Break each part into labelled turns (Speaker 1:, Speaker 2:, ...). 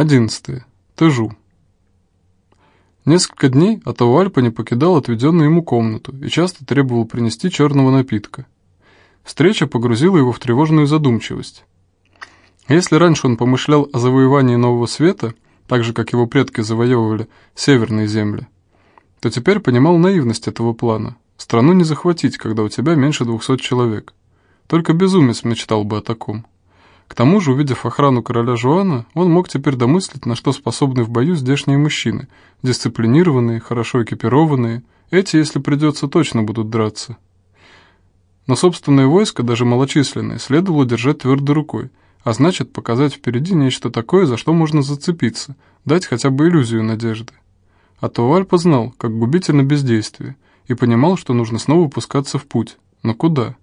Speaker 1: 11. Тежу. Несколько дней Атауальпа не покидал отведенную ему комнату и часто требовал принести черного напитка. Встреча погрузила его в тревожную задумчивость. Если раньше он помышлял о завоевании Нового Света, так же, как его предки завоевывали северные земли, то теперь понимал наивность этого плана. Страну не захватить, когда у тебя меньше двухсот человек. Только безумец мечтал бы о таком. К тому же, увидев охрану короля Жуана, он мог теперь домыслить, на что способны в бою здешние мужчины, дисциплинированные, хорошо экипированные. Эти, если придется, точно будут драться. Но собственное войско, даже малочисленное, следовало держать твердой рукой, а значит показать впереди нечто такое, за что можно зацепиться, дать хотя бы иллюзию надежды. А то Альпа знал, как губительно бездействие, и понимал, что нужно снова пускаться в путь. Но куда?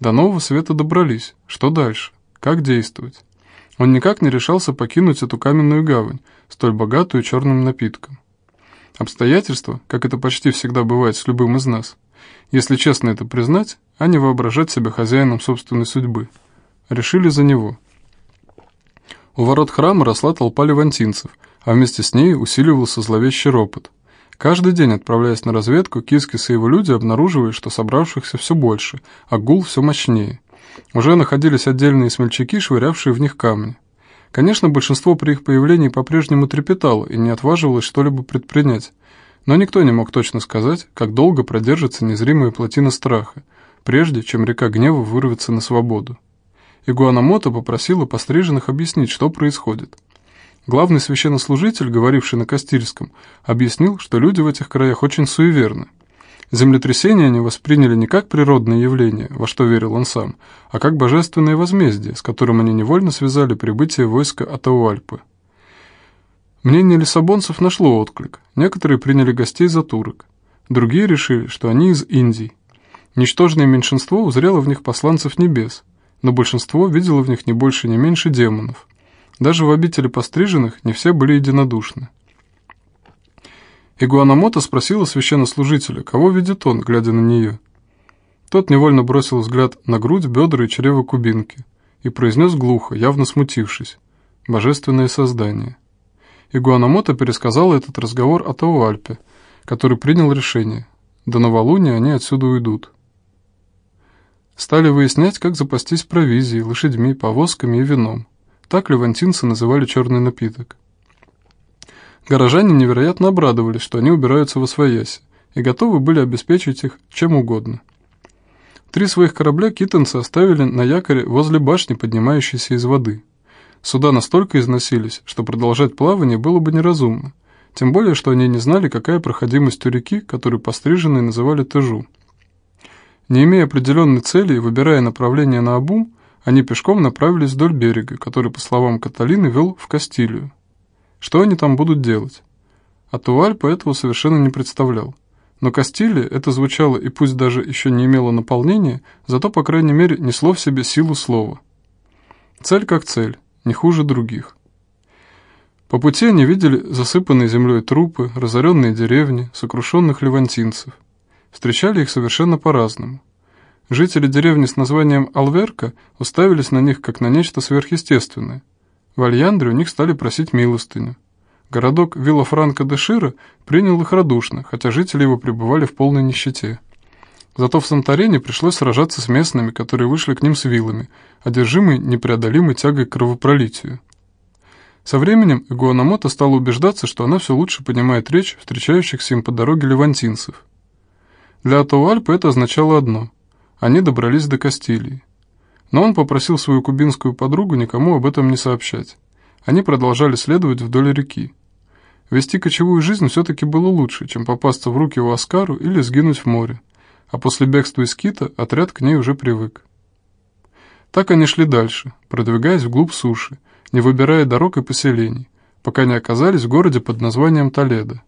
Speaker 1: До нового света добрались. Что дальше? Как действовать? Он никак не решался покинуть эту каменную гавань, столь богатую черным напитком. Обстоятельства, как это почти всегда бывает с любым из нас, если честно это признать, а не воображать себя хозяином собственной судьбы, решили за него. У ворот храма росла толпа левантинцев, а вместе с ней усиливался зловещий ропот. Каждый день, отправляясь на разведку, Кискис и его люди обнаруживали, что собравшихся все больше, а гул все мощнее – уже находились отдельные смельчаки, швырявшие в них камни. Конечно, большинство при их появлении по-прежнему трепетало и не отваживалось что-либо предпринять, но никто не мог точно сказать, как долго продержится незримая плотина страха, прежде чем река гнева вырвется на свободу. Игуанамото попросила постриженных объяснить, что происходит. Главный священнослужитель, говоривший на Кастильском, объяснил, что люди в этих краях очень суеверны, Землетрясения они восприняли не как природное явление, во что верил он сам, а как божественное возмездие, с которым они невольно связали прибытие войска Атауальпы. Мнение лиссабонцев нашло отклик. Некоторые приняли гостей за турок. Другие решили, что они из Индии. Ничтожное меньшинство узрело в них посланцев небес, но большинство видело в них не больше, не меньше демонов. Даже в обители постриженных не все были единодушны. Игуанамото спросила священнослужителя, кого видит он, глядя на нее. Тот невольно бросил взгляд на грудь, бедра и чрево кубинки и произнес глухо, явно смутившись, «Божественное создание». Игуанамото пересказал этот разговор от Альпе, который принял решение. До новолуния они отсюда уйдут. Стали выяснять, как запастись провизией, лошадьми, повозками и вином. Так левантинцы называли черный напиток. Горожане невероятно обрадовались, что они убираются в Освояси, и готовы были обеспечить их чем угодно. Три своих корабля китанцы оставили на якоре возле башни, поднимающейся из воды. Суда настолько износились, что продолжать плавание было бы неразумно, тем более, что они не знали, какая проходимость у реки, которую постриженные называли Тыжу. Не имея определенной цели и выбирая направление на Абум, они пешком направились вдоль берега, который, по словам Каталины, вел в Кастилию. Что они там будут делать? А Туальпа этого совершенно не представлял. Но Кастилия это звучало и пусть даже еще не имело наполнения, зато, по крайней мере, несло в себе силу слова. Цель как цель, не хуже других. По пути они видели засыпанные землей трупы, разоренные деревни, сокрушенных левантинцев. Встречали их совершенно по-разному. Жители деревни с названием Алверка уставились на них как на нечто сверхъестественное – в Альяндре у них стали просить милостыню. Городок Виллафранко-де-Шира принял их радушно, хотя жители его пребывали в полной нищете. Зато в Санторине пришлось сражаться с местными, которые вышли к ним с вилами, одержимые непреодолимой тягой к кровопролитию. Со временем Игуанамото стала убеждаться, что она все лучше понимает речь встречающихся им по дороге левантинцев. Для Атауальпы это означало одно – они добрались до Кастилии. Но он попросил свою кубинскую подругу никому об этом не сообщать. Они продолжали следовать вдоль реки. Вести кочевую жизнь все-таки было лучше, чем попасться в руки у Аскару или сгинуть в море. А после бегства из Кита отряд к ней уже привык. Так они шли дальше, продвигаясь вглубь суши, не выбирая дорог и поселений, пока не оказались в городе под названием Толедо.